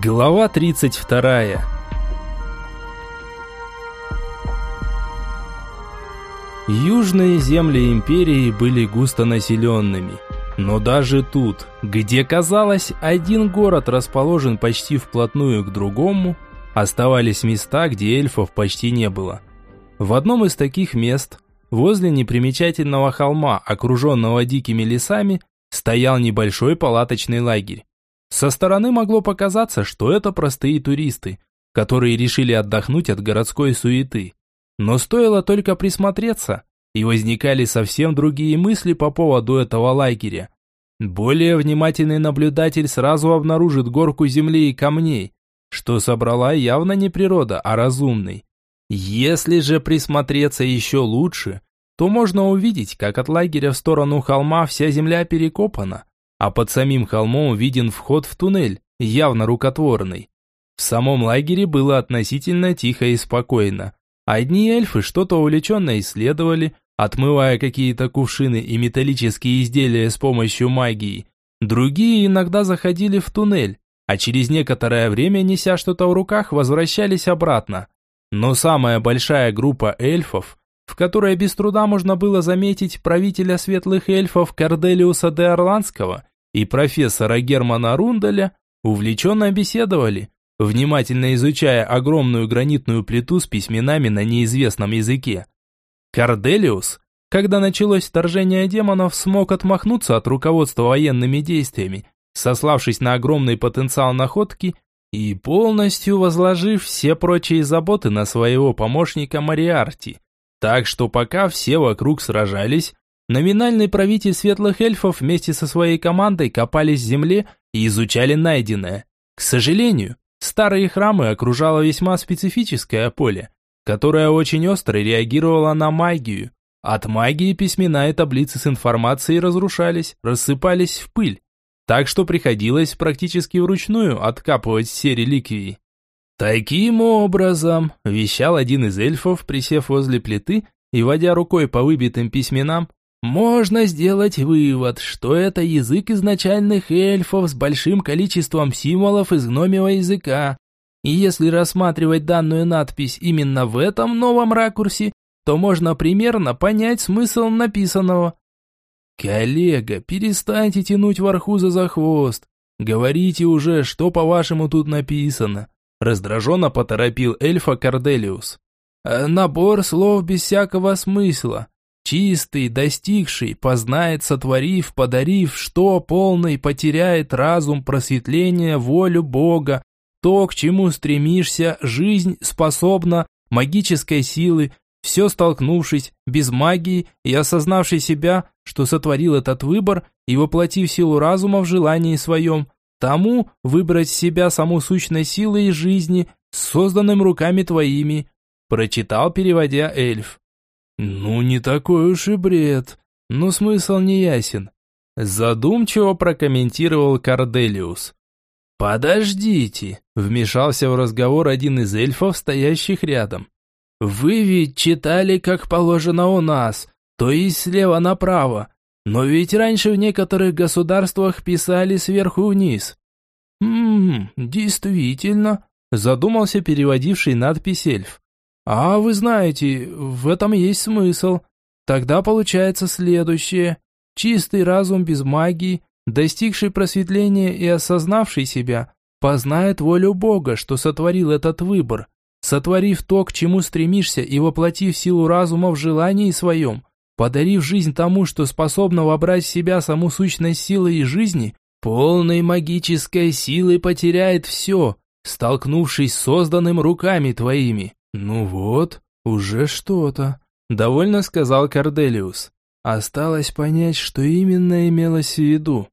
Глава 32 Южные земли империи были густонаселенными. Но даже тут, где казалось, один город расположен почти вплотную к другому, оставались места, где эльфов почти не было. В одном из таких мест, возле непримечательного холма, окруженного дикими лесами, стоял небольшой палаточный лагерь. Со стороны могло показаться, что это простые туристы, которые решили отдохнуть от городской суеты. Но стоило только присмотреться, и возникали совсем другие мысли по поводу этого лагеря. Более внимательный наблюдатель сразу обнаружит горку земли и камней, что собрала явно не природа, а разумный. Если же присмотреться еще лучше, то можно увидеть, как от лагеря в сторону холма вся земля перекопана, а под самим холмом виден вход в туннель, явно рукотворный. В самом лагере было относительно тихо и спокойно. Одни эльфы что-то увлеченно исследовали, отмывая какие-то кувшины и металлические изделия с помощью магии. Другие иногда заходили в туннель, а через некоторое время, неся что-то в руках, возвращались обратно. Но самая большая группа эльфов, в которой без труда можно было заметить правителя светлых эльфов Корделиуса де Орландского и профессора Германа Рунделя увлеченно беседовали, внимательно изучая огромную гранитную плиту с письменами на неизвестном языке. Корделиус, когда началось вторжение демонов, смог отмахнуться от руководства военными действиями, сославшись на огромный потенциал находки и полностью возложив все прочие заботы на своего помощника Мариарти. Так что пока все вокруг сражались, Номинальный правитель светлых эльфов вместе со своей командой копались в земле и изучали найденное. К сожалению, старые храмы окружало весьма специфическое поле, которое очень остро реагировало на магию. От магии письмена и таблицы с информацией разрушались, рассыпались в пыль. Так что приходилось практически вручную откапывать все реликвии. «Таким образом», – вещал один из эльфов, присев возле плиты и водя рукой по выбитым письменам, можно сделать вывод, что это язык изначальных эльфов с большим количеством символов из гномьего языка. И если рассматривать данную надпись именно в этом новом ракурсе, то можно примерно понять смысл написанного. «Коллега, перестаньте тянуть вархуза за хвост. Говорите уже, что по-вашему тут написано», раздраженно поторопил эльфа Корделиус. «Набор слов без всякого смысла. Чистый, достигший, познает, сотворив, подарив, что полный потеряет разум, просветление, волю Бога, то, к чему стремишься, жизнь способна, магической силы, все столкнувшись, без магии и осознавший себя, что сотворил этот выбор и воплотив силу разума в желании своем, тому выбрать себя саму сущность силы и жизни, созданным руками твоими, прочитал, переводя эльф. «Ну, не такой уж и бред, но смысл не ясен», задумчиво прокомментировал Корделиус. «Подождите», – вмешался в разговор один из эльфов, стоящих рядом. «Вы ведь читали, как положено у нас, то есть слева направо, но ведь раньше в некоторых государствах писали сверху вниз». «Ммм, действительно», – задумался переводивший надпись эльф. А вы знаете, в этом есть смысл. Тогда получается следующее. Чистый разум без магии, достигший просветления и осознавший себя, познает волю Бога, что сотворил этот выбор, сотворив то, к чему стремишься и воплотив силу разума в желании своем, подарив жизнь тому, что способно вобрать в себя саму сущность силы и жизни, полной магической силы потеряет все, столкнувшись с созданным руками твоими. «Ну вот, уже что-то», – довольно сказал Корделиус. «Осталось понять, что именно имелось в виду».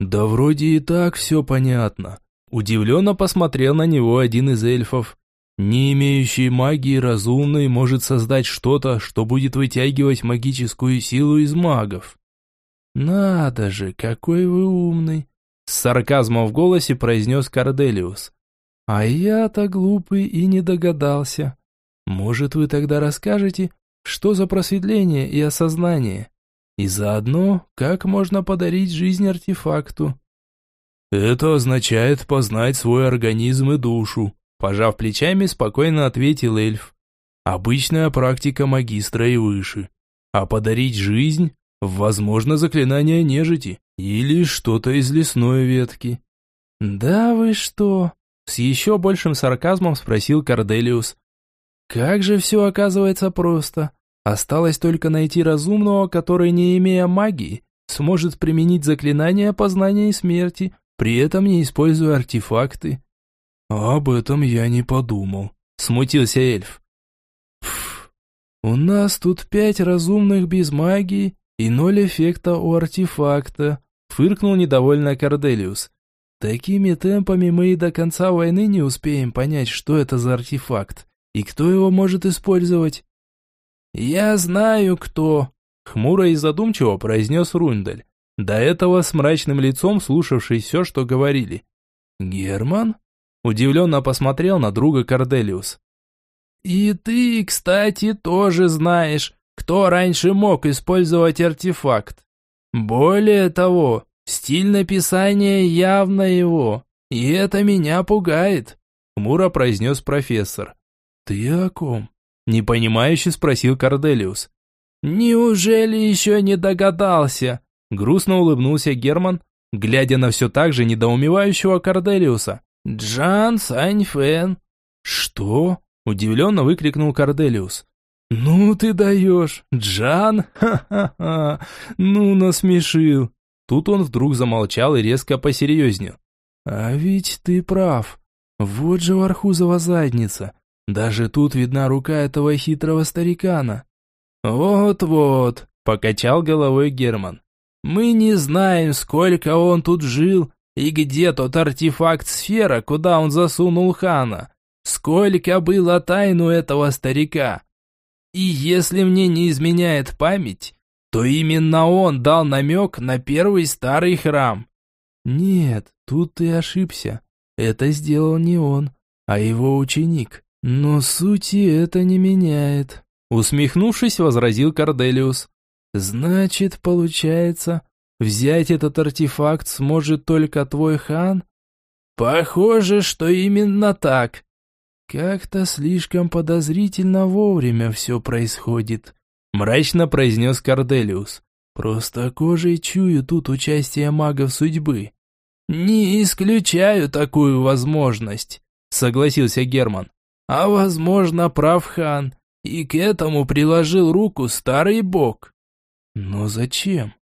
«Да вроде и так все понятно». Удивленно посмотрел на него один из эльфов. «Не имеющий магии разумный может создать что-то, что будет вытягивать магическую силу из магов». «Надо же, какой вы умный!» С сарказмом в голосе произнес Корделиус. «А я-то глупый и не догадался. Может, вы тогда расскажете, что за просветление и осознание? И заодно, как можно подарить жизнь артефакту? Это означает познать свой организм и душу, пожав плечами, спокойно ответил эльф. Обычная практика магистра и выше. А подарить жизнь, возможно, заклинание нежити или что-то из лесной ветки. Да вы что? С еще большим сарказмом спросил Корделиус. Как же все оказывается просто. Осталось только найти разумного, который, не имея магии, сможет применить заклинание познания смерти, при этом не используя артефакты. Об этом я не подумал, смутился эльф. Пф, у нас тут пять разумных без магии и ноль эффекта у артефакта, фыркнул недовольно Корделиус. Такими темпами мы и до конца войны не успеем понять, что это за артефакт. И кто его может использовать? Я знаю, кто, хмуро и задумчиво произнес Рундель, до этого с мрачным лицом слушавший все, что говорили. Герман? Удивленно посмотрел на друга Корделиус. И ты, кстати, тоже знаешь, кто раньше мог использовать артефакт. Более того, стиль написания явно его, и это меня пугает, хмуро произнес профессор. «Ты о ком?» – непонимающе спросил Корделиус. «Неужели еще не догадался?» – грустно улыбнулся Герман, глядя на все так же недоумевающего Корделиуса. «Джан Саньфен». «Что?» – удивленно выкрикнул Корделиус. «Ну ты даешь! Джан! Ха-ха-ха! Ну, насмешил!» Тут он вдруг замолчал и резко посерьезнел. «А ведь ты прав. Вот же Вархузова задница. Даже тут видна рука этого хитрого старикана. «Вот-вот», – покачал головой Герман. «Мы не знаем, сколько он тут жил и где тот артефакт-сфера, куда он засунул хана. Сколько было тайн у этого старика. И если мне не изменяет память, то именно он дал намек на первый старый храм». «Нет, тут ты ошибся. Это сделал не он, а его ученик. «Но сути это не меняет», — усмехнувшись, возразил Корделиус. «Значит, получается, взять этот артефакт сможет только твой хан?» «Похоже, что именно так». «Как-то слишком подозрительно вовремя все происходит», — мрачно произнес Корделиус. «Просто кожей чую тут участие магов судьбы». «Не исключаю такую возможность», — согласился Герман. А возможно, прав хан, и к этому приложил руку старый бог. Но зачем?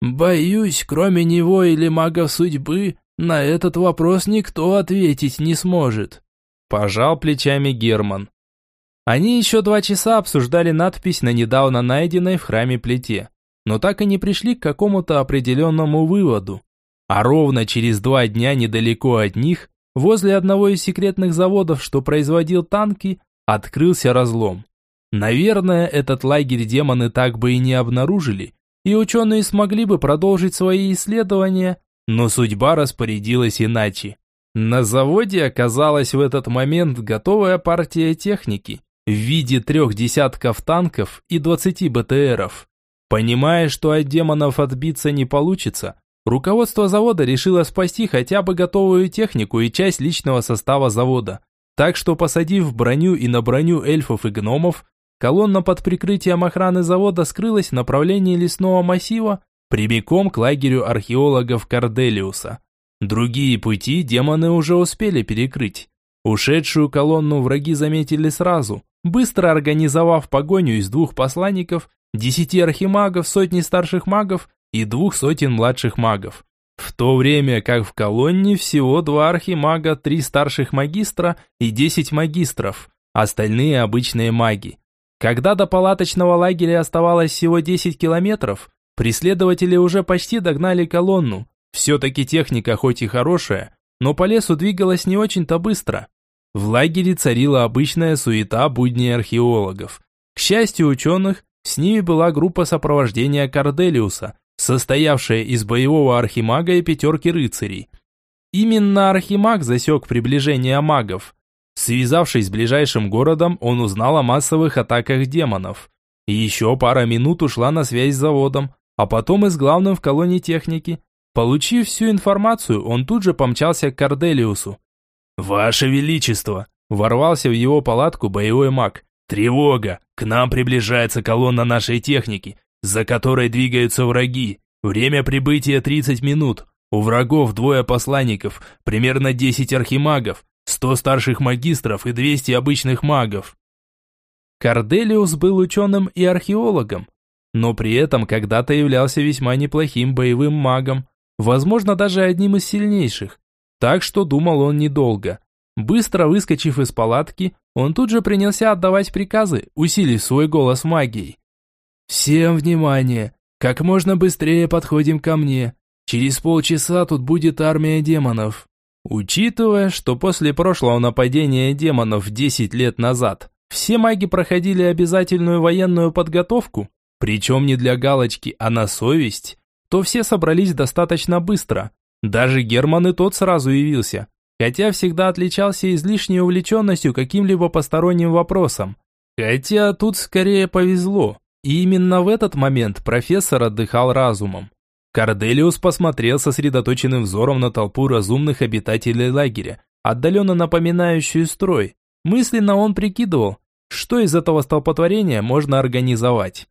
Боюсь, кроме него или магов судьбы, на этот вопрос никто ответить не сможет. Пожал плечами Герман. Они еще два часа обсуждали надпись на недавно найденной в храме плите, но так и не пришли к какому-то определенному выводу. А ровно через два дня недалеко от них Возле одного из секретных заводов, что производил танки, открылся разлом. Наверное, этот лагерь демоны так бы и не обнаружили, и ученые смогли бы продолжить свои исследования, но судьба распорядилась иначе. На заводе оказалась в этот момент готовая партия техники в виде трех десятков танков и двадцати БТРов. Понимая, что от демонов отбиться не получится, Руководство завода решило спасти хотя бы готовую технику и часть личного состава завода. Так что, посадив броню и на броню эльфов и гномов, колонна под прикрытием охраны завода скрылась в направлении лесного массива прямиком к лагерю археологов Корделиуса. Другие пути демоны уже успели перекрыть. Ушедшую колонну враги заметили сразу, быстро организовав погоню из двух посланников, десяти архимагов, сотни старших магов и двух сотен младших магов. В то время как в колонне всего два архимага, три старших магистра и десять магистров, остальные обычные маги. Когда до палаточного лагеря оставалось всего 10 километров, преследователи уже почти догнали колонну. Все-таки техника хоть и хорошая, но по лесу двигалась не очень-то быстро. В лагере царила обычная суета будней археологов. К счастью ученых, с ними была группа сопровождения Корделиуса, состоявшая из боевого архимага и пятерки рыцарей. Именно архимаг засек приближение магов. Связавшись с ближайшим городом, он узнал о массовых атаках демонов. Еще пара минут ушла на связь с заводом, а потом и с главным в колонии техники. Получив всю информацию, он тут же помчался к Корделиусу. «Ваше Величество!» – ворвался в его палатку боевой маг. «Тревога! К нам приближается колонна нашей техники, за которой двигаются враги. Время прибытия 30 минут. У врагов двое посланников, примерно 10 архимагов, 100 старших магистров и 200 обычных магов». Корделиус был ученым и археологом, но при этом когда-то являлся весьма неплохим боевым магом возможно, даже одним из сильнейших. Так что думал он недолго. Быстро выскочив из палатки, он тут же принялся отдавать приказы, усилив свой голос магией. «Всем внимание! Как можно быстрее подходим ко мне. Через полчаса тут будет армия демонов». Учитывая, что после прошлого нападения демонов 10 лет назад все маги проходили обязательную военную подготовку, причем не для галочки, а на совесть, то все собрались достаточно быстро. Даже Герман и тот сразу явился, хотя всегда отличался излишней увлеченностью каким-либо посторонним вопросом. Хотя тут скорее повезло, и именно в этот момент профессор отдыхал разумом. Корделиус посмотрел сосредоточенным взором на толпу разумных обитателей лагеря, отдаленно напоминающую строй. Мысленно он прикидывал, что из этого столпотворения можно организовать.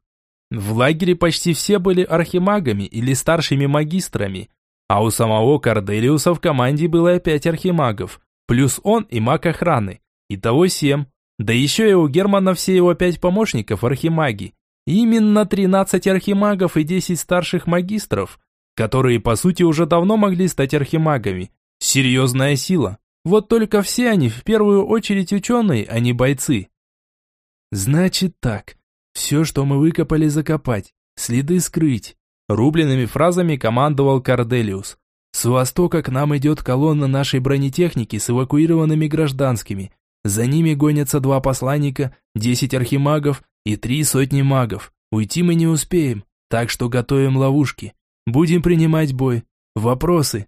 В лагере почти все были архимагами или старшими магистрами, а у самого Корделиуса в команде было пять архимагов, плюс он и маг охраны, итого семь. Да еще и у Германа все его пять помощников архимаги. Именно 13 архимагов и 10 старших магистров, которые по сути уже давно могли стать архимагами. Серьезная сила. Вот только все они в первую очередь ученые, а не бойцы. Значит так, все, что мы выкопали, закопать, следы скрыть. Рубленными фразами командовал Корделиус. С востока к нам идет колонна нашей бронетехники с эвакуированными гражданскими. За ними гонятся два посланника, десять архимагов и три сотни магов. Уйти мы не успеем, так что готовим ловушки. Будем принимать бой. Вопросы?»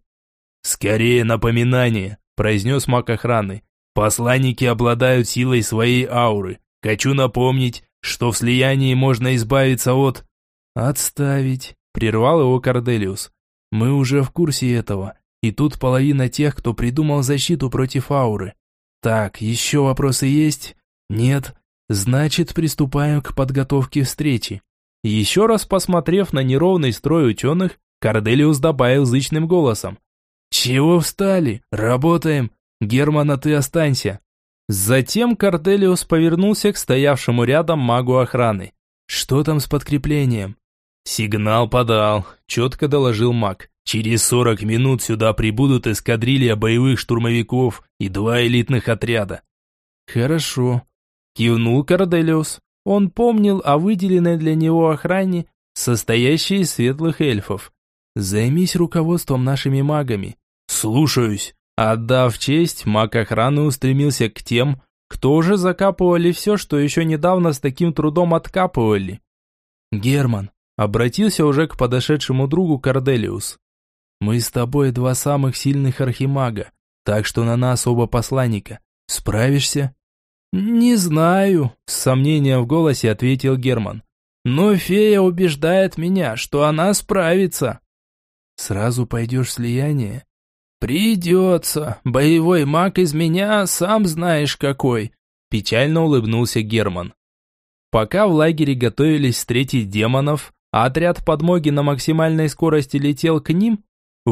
«Скорее напоминание», – произнес маг охраны. «Посланники обладают силой своей ауры. Хочу напомнить, что в слиянии можно избавиться от... Отставить, прервал его Корделиус. Мы уже в курсе этого, и тут половина тех, кто придумал защиту против ауры. Так, еще вопросы есть? Нет? Значит, приступаем к подготовке встречи. Еще раз посмотрев на неровный строй ученых, Корделиус добавил зычным голосом. «Чего встали? Работаем! Германа, ты останься!» Затем Корделиус повернулся к стоявшему рядом магу охраны. «Что там с подкреплением?» «Сигнал подал», – четко доложил маг. «Через сорок минут сюда прибудут эскадрилья боевых штурмовиков и два элитных отряда». «Хорошо», – кивнул Корделиус. Он помнил о выделенной для него охране, состоящей из светлых эльфов. «Займись руководством нашими магами». «Слушаюсь», Отдав честь, маг охраны устремился к тем, кто уже закапывали все, что еще недавно с таким трудом откапывали. «Герман», обратился уже к подошедшему другу Корделиус. «Мы с тобой два самых сильных архимага, так что на нас оба посланника. Справишься?» «Не знаю», – с сомнением в голосе ответил Герман. «Но фея убеждает меня, что она справится». «Сразу пойдешь в слияние?» «Придется. Боевой маг из меня сам знаешь какой», – печально улыбнулся Герман. Пока в лагере готовились встретить демонов, а отряд подмоги на максимальной скорости летел к ним,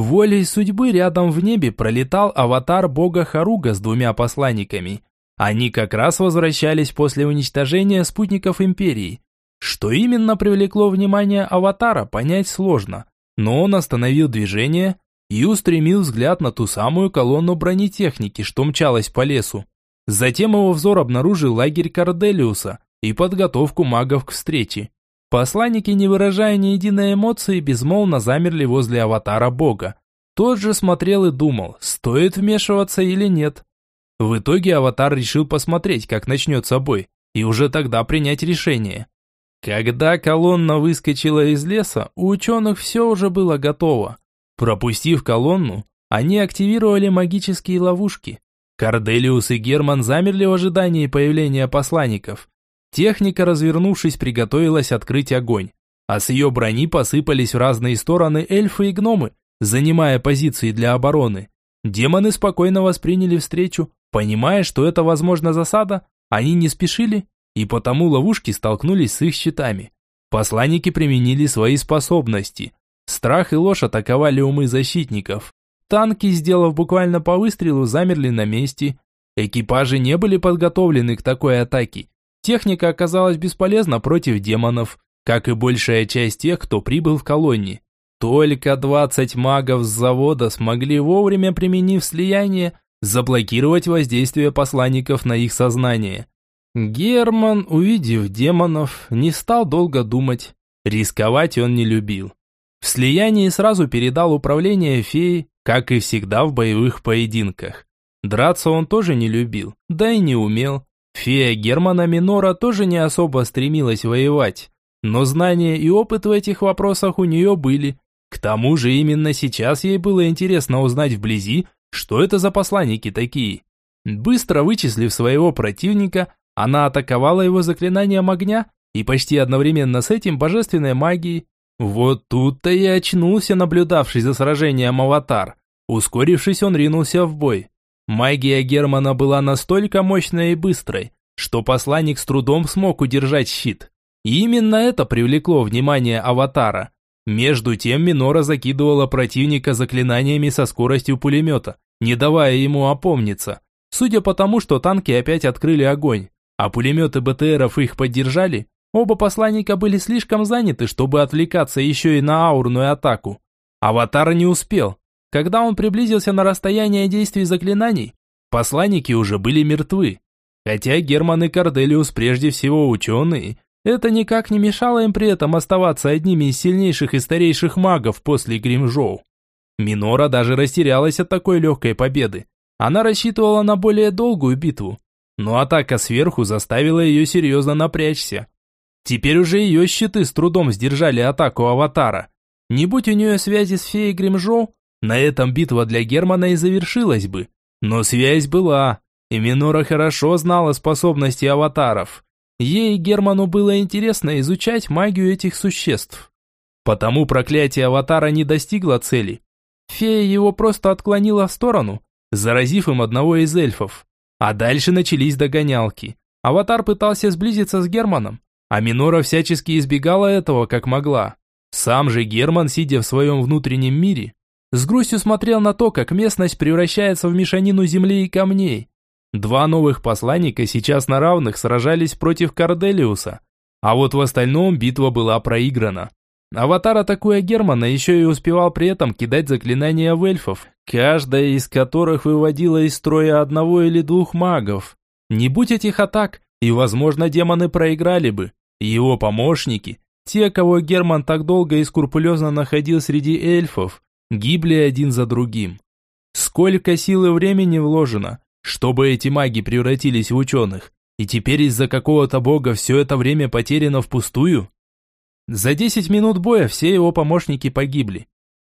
волей судьбы рядом в небе пролетал аватар бога Харуга с двумя посланниками. Они как раз возвращались после уничтожения спутников Империи. Что именно привлекло внимание аватара, понять сложно, но он остановил движение – и устремил взгляд на ту самую колонну бронетехники, что мчалась по лесу. Затем его взор обнаружил лагерь Корделиуса и подготовку магов к встрече. Посланники, не выражая ни единой эмоции, безмолвно замерли возле аватара бога. Тот же смотрел и думал, стоит вмешиваться или нет. В итоге аватар решил посмотреть, как начнется бой, и уже тогда принять решение. Когда колонна выскочила из леса, у ученых все уже было готово. Пропустив колонну, они активировали магические ловушки. Корделиус и Герман замерли в ожидании появления посланников. Техника, развернувшись, приготовилась открыть огонь. А с ее брони посыпались в разные стороны эльфы и гномы, занимая позиции для обороны. Демоны спокойно восприняли встречу, понимая, что это, возможно, засада, они не спешили, и потому ловушки столкнулись с их щитами. Посланники применили свои способности. Страх и ложь атаковали умы защитников. Танки, сделав буквально по выстрелу, замерли на месте. Экипажи не были подготовлены к такой атаке. Техника оказалась бесполезна против демонов, как и большая часть тех, кто прибыл в колонии. Только 20 магов с завода смогли вовремя, применив слияние, заблокировать воздействие посланников на их сознание. Герман, увидев демонов, не стал долго думать. Рисковать он не любил. В слиянии сразу передал управление феи, как и всегда в боевых поединках. Драться он тоже не любил, да и не умел. Фея Германа Минора тоже не особо стремилась воевать, но знания и опыт в этих вопросах у нее были. К тому же именно сейчас ей было интересно узнать вблизи, что это за посланники такие. Быстро вычислив своего противника, она атаковала его заклинанием огня и почти одновременно с этим божественной магией, вот тут-то и очнулся наблюдавший за сражением аватар. Ускорившись, он ринулся в бой. Магия Германа была настолько мощной и быстрой, что посланник с трудом смог удержать щит. И именно это привлекло внимание аватара. Между тем Минора закидывала противника заклинаниями со скоростью пулемета, не давая ему опомниться. Судя по тому, что танки опять открыли огонь, а пулеметы БТРов их поддержали, Оба посланника были слишком заняты, чтобы отвлекаться еще и на аурную атаку. Аватар не успел. Когда он приблизился на расстояние действий заклинаний, посланники уже были мертвы. Хотя Герман и Корделиус прежде всего ученые, это никак не мешало им при этом оставаться одними из сильнейших и старейших магов после Гримжоу. Минора даже растерялась от такой легкой победы. Она рассчитывала на более долгую битву, но атака сверху заставила ее серьезно напрячься. Теперь уже ее щиты с трудом сдержали атаку Аватара. Не будь у нее связи с феей Гримжоу, на этом битва для Германа и завершилась бы. Но связь была, и Минора хорошо знала способности аватаров. Ей, Герману, было интересно изучать магию этих существ. Потому проклятие аватара не достигло цели. Фея его просто отклонила в сторону, заразив им одного из эльфов. А дальше начались догонялки. Аватар пытался сблизиться с Германом, а Минора всячески избегала этого, как могла. Сам же Герман, сидя в своем внутреннем мире, с грустью смотрел на то, как местность превращается в мешанину земли и камней. Два новых посланника сейчас на равных сражались против Корделиуса, а вот в остальном битва была проиграна. Аватар, атакуя Германа, еще и успевал при этом кидать заклинания в эльфов, каждая из которых выводила из строя одного или двух магов. Не будь этих атак, и, возможно, демоны проиграли бы. Его помощники, те, кого Герман так долго и скрупулезно находил среди эльфов, гибли один за другим. Сколько сил и времени вложено, чтобы эти маги превратились в ученых, и теперь из-за какого-то бога все это время потеряно впустую? За 10 минут боя все его помощники погибли.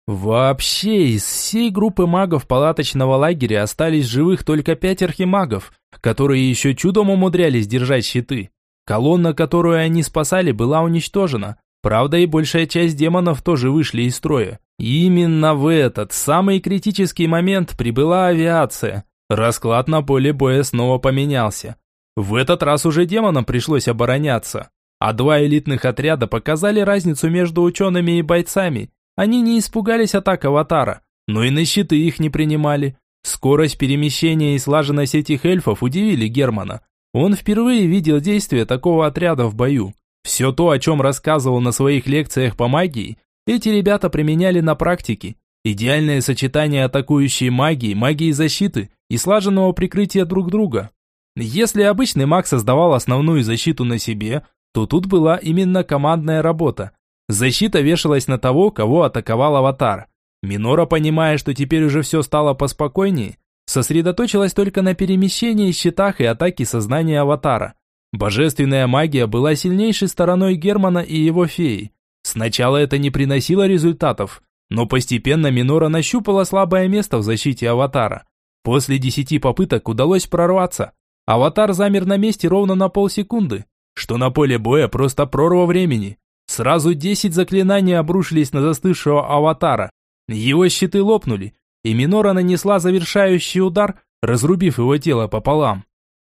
Вообще, из всей группы магов палаточного лагеря остались живых только пять архимагов, которые еще чудом умудрялись держать щиты. Колонна, которую они спасали, была уничтожена. Правда, и большая часть демонов тоже вышли из строя. Именно в этот самый критический момент прибыла авиация. Расклад на поле боя снова поменялся. В этот раз уже демонам пришлось обороняться. А два элитных отряда показали разницу между учеными и бойцами, они не испугались атак аватара, но и на щиты их не принимали. Скорость перемещения и слаженность этих эльфов удивили Германа. Он впервые видел действие такого отряда в бою. Все то, о чем рассказывал на своих лекциях по магии, эти ребята применяли на практике. Идеальное сочетание атакующей магии, магии защиты и слаженного прикрытия друг друга. Если обычный маг создавал основную защиту на себе, то тут была именно командная работа. Защита вешалась на того, кого атаковал аватар. Минора, понимая, что теперь уже все стало поспокойнее, сосредоточилась только на перемещении, щитах и атаке сознания аватара. Божественная магия была сильнейшей стороной Германа и его феи. Сначала это не приносило результатов, но постепенно Минора нащупала слабое место в защите аватара. После десяти попыток удалось прорваться. Аватар замер на месте ровно на полсекунды, что на поле боя просто прорва времени. Сразу десять заклинаний обрушились на застывшего аватара. Его щиты лопнули, и Минора нанесла завершающий удар, разрубив его тело пополам.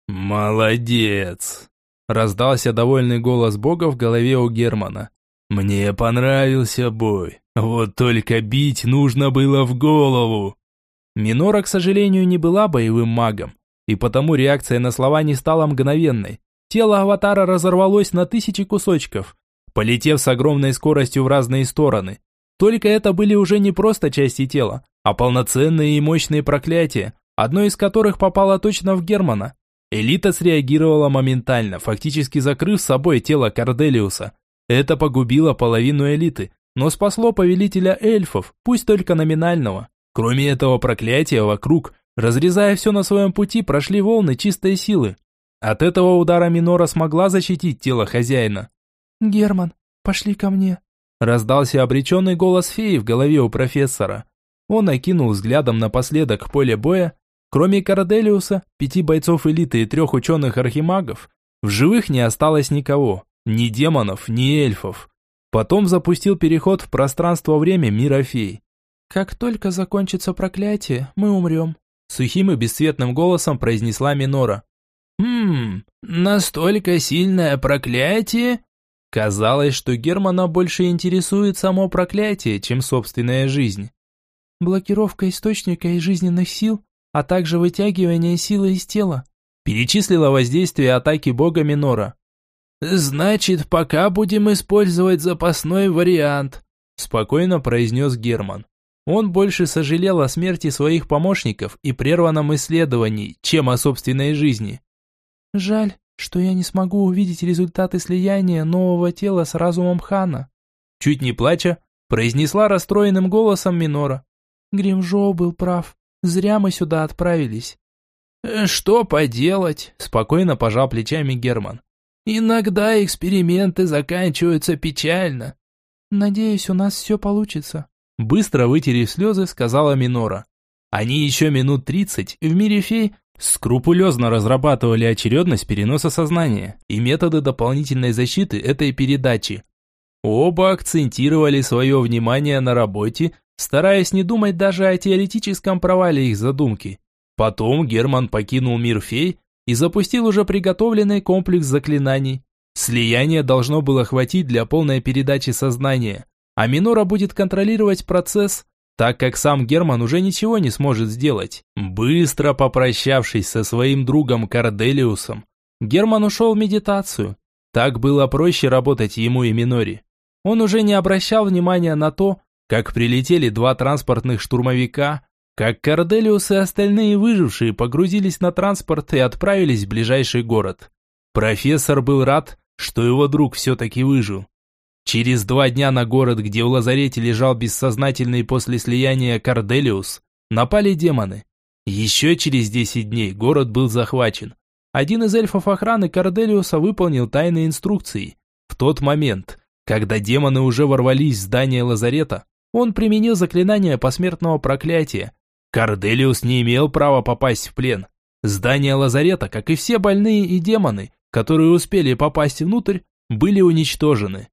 «Молодец!» – раздался довольный голос бога в голове у Германа. «Мне понравился бой, вот только бить нужно было в голову!» Минора, к сожалению, не была боевым магом, и потому реакция на слова не стала мгновенной. Тело аватара разорвалось на тысячи кусочков, полетев с огромной скоростью в разные стороны. Только это были уже не просто части тела, а полноценные и мощные проклятия, одно из которых попало точно в Германа. Элита среагировала моментально, фактически закрыв собой тело Корделиуса. Это погубило половину элиты, но спасло повелителя эльфов, пусть только номинального. Кроме этого проклятия вокруг, разрезая все на своем пути, прошли волны чистой силы. От этого удара Минора смогла защитить тело хозяина. «Герман, пошли ко мне», – раздался обреченный голос феи в голове у профессора. Он окинул взглядом напоследок поле боя. Кроме Караделиуса, пяти бойцов элиты и трех ученых-архимагов, в живых не осталось никого, ни демонов, ни эльфов. Потом запустил переход в пространство-время мира фей. «Как только закончится проклятие, мы умрем», – сухим и бесцветным голосом произнесла Минора. «Хм, настолько сильное проклятие?» Казалось, что Германа больше интересует само проклятие, чем собственная жизнь. «Блокировка источника и жизненных сил, а также вытягивание силы из тела», перечислила воздействие атаки бога Минора. «Значит, пока будем использовать запасной вариант», спокойно произнес Герман. Он больше сожалел о смерти своих помощников и прерванном исследовании, чем о собственной жизни. «Жаль, что я не смогу увидеть результаты слияния нового тела с разумом Хана», чуть не плача, произнесла расстроенным голосом Минора. Гримжоу был прав, зря мы сюда отправились. «Э, «Что поделать?» – спокойно пожал плечами Герман. «Иногда эксперименты заканчиваются печально». «Надеюсь, у нас все получится», Быстро вытерев слезы, сказала Минора. Они еще минут тридцать в мире фей скрупулезно разрабатывали очередность переноса сознания и методы дополнительной защиты этой передачи. Оба акцентировали свое внимание на работе, стараясь не думать даже о теоретическом провале их задумки. Потом Герман покинул мир фей и запустил уже приготовленный комплекс заклинаний. Слияние должно было хватить для полной передачи сознания а Минора будет контролировать процесс, так как сам Герман уже ничего не сможет сделать. Быстро попрощавшись со своим другом Карделиусом, Герман ушел в медитацию. Так было проще работать ему и Минори. Он уже не обращал внимания на то, как прилетели два транспортных штурмовика, как Карделиус и остальные выжившие погрузились на транспорт и отправились в ближайший город. Профессор был рад, что его друг все-таки выжил. Через два дня на город, где в лазарете лежал бессознательный после слияния Карделиус, напали демоны. Еще через десять дней город был захвачен. Один из эльфов охраны Карделиуса выполнил тайные инструкции. В тот момент, когда демоны уже ворвались в здание лазарета, он применил заклинание посмертного проклятия. Карделиус не имел права попасть в плен. Здание лазарета, как и все больные и демоны, которые успели попасть внутрь, были уничтожены.